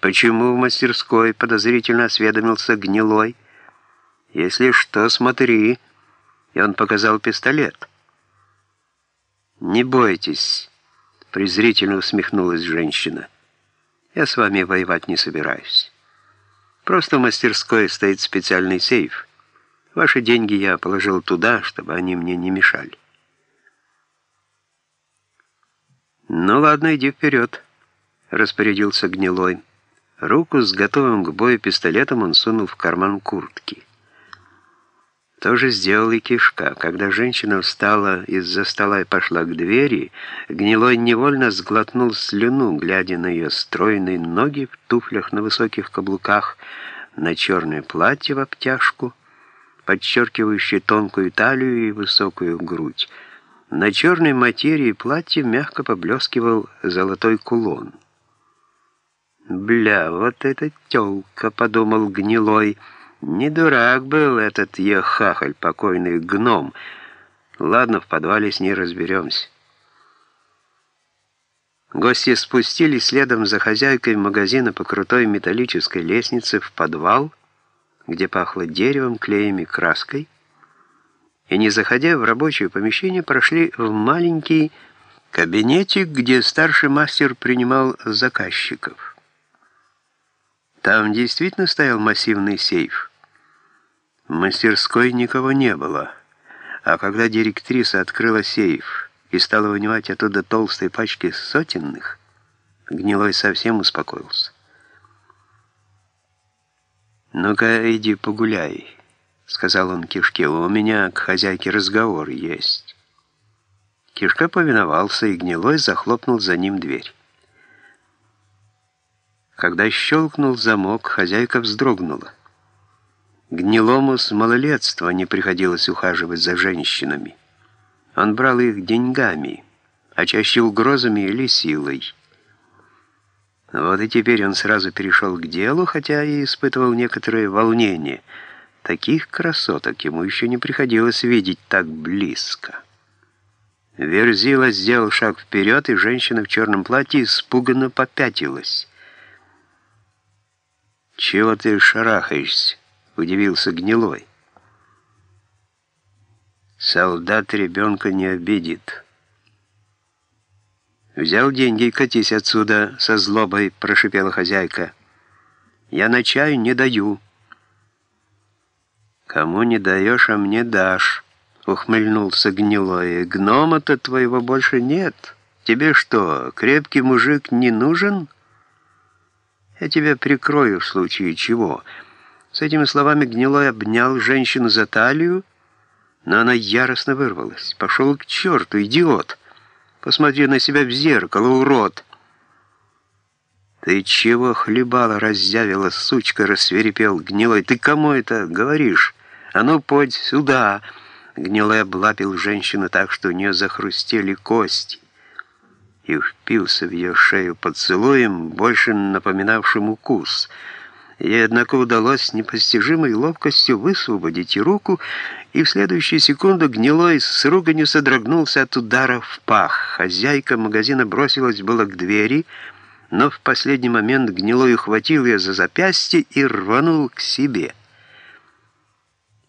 «Почему в мастерской?» — подозрительно осведомился Гнилой. «Если что, смотри». И он показал пистолет. «Не бойтесь», — презрительно усмехнулась женщина. «Я с вами воевать не собираюсь. Просто в мастерской стоит специальный сейф. Ваши деньги я положил туда, чтобы они мне не мешали». «Ну ладно, иди вперед», — распорядился Гнилой. Руку с готовым к бою пистолетом он сунул в карман куртки. То же сделал и кишка. Когда женщина встала из-за стола и пошла к двери, Гнилой невольно сглотнул слюну, глядя на ее стройные ноги в туфлях на высоких каблуках, на черное платье в обтяжку, подчеркивающее тонкую талию и высокую грудь. На черной материи платья мягко поблескивал золотой кулон. «Бля, вот эта тёлка», — подумал гнилой. «Не дурак был этот ехахаль, покойный гном. Ладно, в подвале с ней разберемся». Гости спустились следом за хозяйкой магазина по крутой металлической лестнице в подвал, где пахло деревом, клеем и краской, и, не заходя в рабочее помещение, прошли в маленький кабинетик, где старший мастер принимал заказчиков. Там действительно стоял массивный сейф. В мастерской никого не было. А когда директриса открыла сейф и стала вынимать оттуда толстые пачки сотенных, Гнилой совсем успокоился. «Ну-ка, иди погуляй», — сказал он Кишке. «У меня к хозяйке разговор есть». Кишка повиновался, и Гнилой захлопнул за ним дверь. Когда щелкнул замок, хозяйка вздрогнула. Гнилому с малолетства не приходилось ухаживать за женщинами. Он брал их деньгами, а чаще угрозами или силой. Вот и теперь он сразу перешел к делу, хотя и испытывал некоторое волнение. Таких красоток ему еще не приходилось видеть так близко. Верзила сделал шаг вперед, и женщина в черном платье испуганно попятилась. «Чего ты шарахаешься?» — удивился Гнилой. «Солдат ребенка не обидит». «Взял деньги и катись отсюда», — со злобой прошипела хозяйка. «Я на чай не даю». «Кому не даешь, а мне дашь», — ухмыльнулся Гнилой. «Гнома-то твоего больше нет. Тебе что, крепкий мужик не нужен?» Я тебя прикрою в случае чего». С этими словами Гнилой обнял женщину за талию, но она яростно вырвалась. «Пошел к черту, идиот! Посмотри на себя в зеркало, урод!» «Ты чего хлебала, раззявила, сучка?» — рассверепел Гнилой. «Ты кому это говоришь? А ну, подь сюда!» Гнилой облапил женщину так, что у нее захрустели кости и впился в ее шею поцелуем, больше напоминавшим укус. Ей, однако, удалось с непостижимой ловкостью высвободить руку, и в следующую секунду гнилой с руганью содрогнулся от удара в пах. Хозяйка магазина бросилась было к двери, но в последний момент гнилой ухватил ее за запястье и рванул к себе.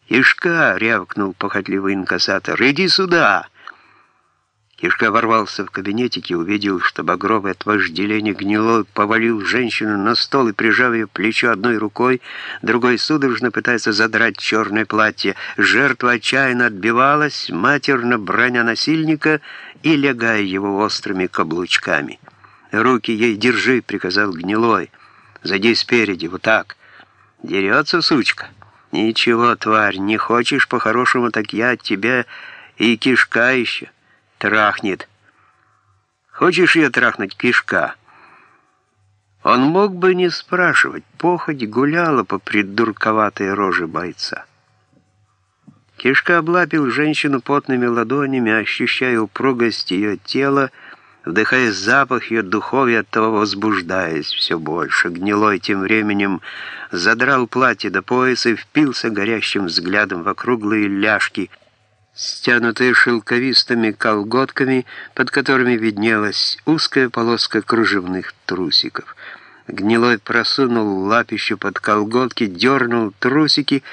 «Ишка!» — рявкнул похотливый инкассатор. «Иди сюда!» Кишка ворвался в кабинетик и увидел, что багровый от вожделения гнилой повалил женщину на стол и, прижав ее плечо одной рукой, другой судорожно пытается задрать черное платье. Жертва отчаянно отбивалась, матерно броня насильника и лягая его острыми каблучками. «Руки ей держи», — приказал гнилой. «Зайди спереди, вот так». «Дерется, сучка?» «Ничего, тварь, не хочешь по-хорошему, так я от тебя и кишка еще» трахнет. Хочешь ее трахнуть, кишка?» Он мог бы не спрашивать, похоть гуляла по придурковатой роже бойца. Кишка облапил женщину потными ладонями, ощущая упругость ее тела, вдыхая запах ее духов и оттого возбуждаясь все больше. Гнилой тем временем задрал платье до пояса и впился горящим взглядом в округлые ляжки, стянутые шелковистыми колготками, под которыми виднелась узкая полоска кружевных трусиков. Гнилой просунул лапищу под колготки, дернул трусики